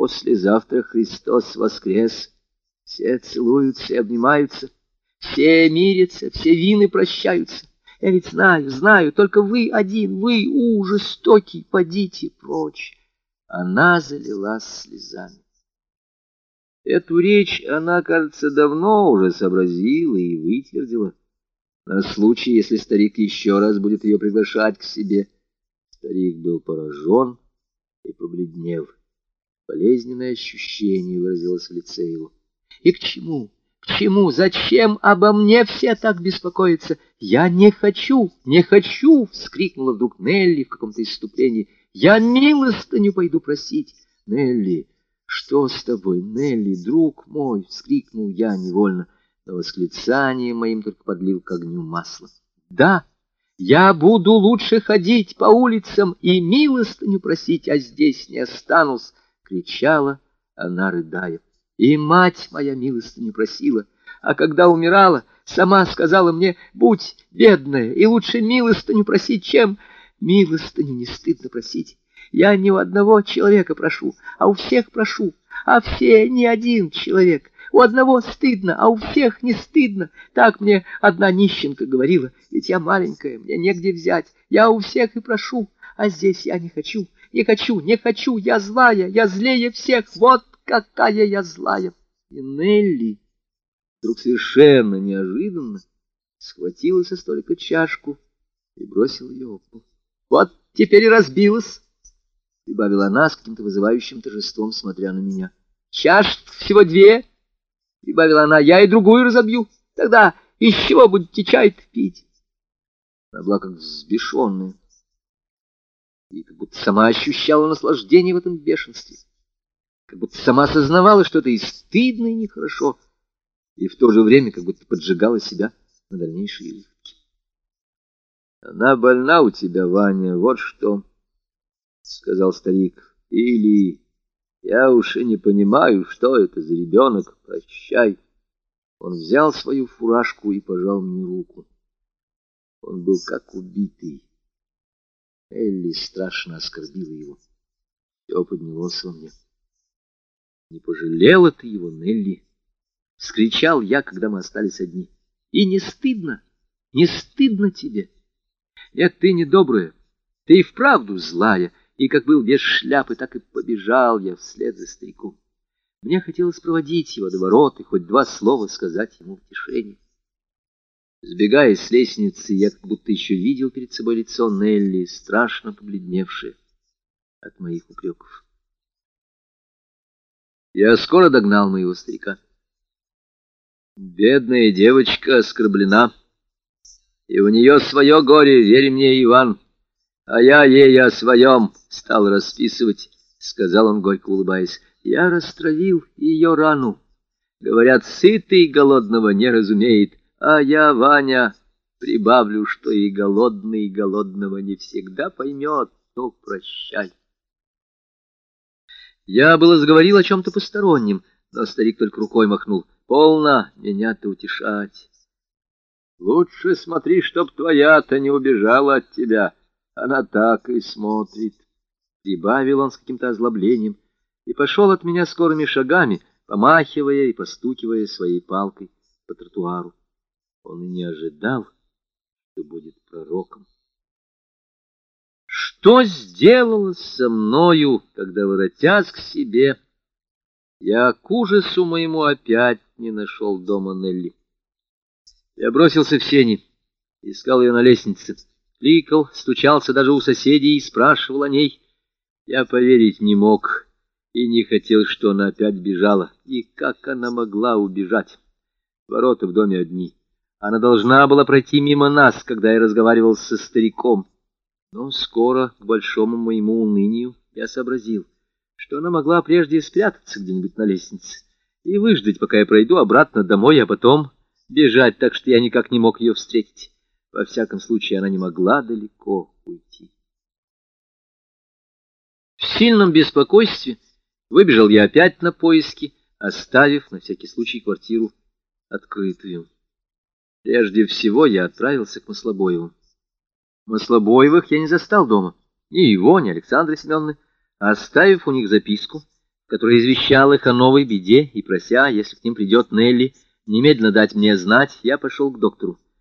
Послезавтра Христос воскрес. Все целуются и обнимаются, все мирятся, все вины прощаются. Я ведь знаю, знаю, только вы один, вы, у, жестокий, подите прочь. Она залилась слезами. Эту речь она, кажется, давно уже сообразила и вытвердила. На случай, если старик еще раз будет ее приглашать к себе. Старик был поражен и побледнел. Болезненное ощущение выразилось в лице его. И к чему? К чему? Зачем обо мне все так беспокоятся? Я не хочу, не хочу! — вскрикнула вдруг Нелли в каком-то иступлении. Я милостыню пойду просить. Нелли, что с тобой, Нелли, друг мой? — вскрикнул я невольно, но восклицанием моим только подлил к огню масло. Да, я буду лучше ходить по улицам и милостыню просить, а здесь не останусь, — кричала она, рыдая. И мать моя милостыню просила, а когда умирала, сама сказала мне, будь бедная, и лучше милостыню просить, чем... Милостыню не стыдно просить. Я не у одного человека прошу, а у всех прошу, а все не один человек. У одного стыдно, а у всех не стыдно. Так мне одна нищенка говорила, ведь я маленькая, мне негде взять. Я у всех и прошу, а здесь я не хочу, не хочу, не хочу, я злая, я злее всех. Вот какая я злая. И Нелли вдруг совершенно неожиданно схватила со столика чашку и бросила ее об пол. Вот теперь и разбилась, — прибавила она с каким-то вызывающим торжеством, смотря на меня. Чаш всего две, — прибавила она, — я и другую разобью. Тогда из чего будете чай пить? Она была как взбешенная и как будто сама ощущала наслаждение в этом бешенстве как будто сама осознавала, что это и стыдно, и нехорошо, и в то же время как будто поджигала себя на дальнейшие выходки. «Она больна у тебя, Ваня, вот что», — сказал старик. «Или я уж и не понимаю, что это за ребенок, прощай». Он взял свою фуражку и пожал мне руку. Он был как убитый. Элли страшно оскорбила его. Все поднялось во мне. Не пожалела ты его, Нелли? — вскричал я, когда мы остались одни. — И не стыдно, не стыдно тебе? Нет, ты не добрая, ты и вправду злая, и как был без шляпы, так и побежал я вслед за стариком. Мне хотелось проводить его до ворот и хоть два слова сказать ему в тишине. Сбегая с лестницы, я как будто еще видел перед собой лицо Нелли, страшно побледневшее от моих упреков. Я скоро догнал моего старика. Бедная девочка оскорблена, и у нее свое горе, верь мне, Иван, а я ей о своем стал расписывать, — сказал он, горько улыбаясь. Я растравил ее рану. Говорят, сытый голодного не разумеет, а я, Ваня, прибавлю, что и голодный голодного не всегда поймет, то прощай. Я было заговорил о чем-то постороннем, но старик только рукой махнул. Полно меня-то утешать. Лучше смотри, чтоб твоя-то не убежала от тебя. Она так и смотрит. Прибавил он с каким-то озлоблением и пошел от меня скорыми шагами, помахивая и постукивая своей палкой по тротуару. Он и не ожидал, что будет пророком. Что сделалось со мною, когда, воротясь к себе, я к ужасу моему опять не нашел дома Нелли? Я бросился в сени, искал ее на лестнице, кликал, стучался даже у соседей и спрашивал о ней. Я поверить не мог и не хотел, что она опять бежала. И как она могла убежать? Ворота в доме одни. Она должна была пройти мимо нас, когда я разговаривал со стариком. Но скоро, к большому моему унынию, я сообразил, что она могла прежде спрятаться где-нибудь на лестнице и выждать, пока я пройду обратно домой, а потом бежать, так что я никак не мог ее встретить. Во всяком случае, она не могла далеко уйти. В сильном беспокойстве выбежал я опять на поиски, оставив на всякий случай квартиру открытую. Прежде всего я отправился к Маслобоеву. Маслобоевых я не застал дома, ни его, ни Александры Семеновны, оставив у них записку, который извещал их о новой беде и прося, если к ним придет Нелли, немедленно дать мне знать, я пошел к доктору.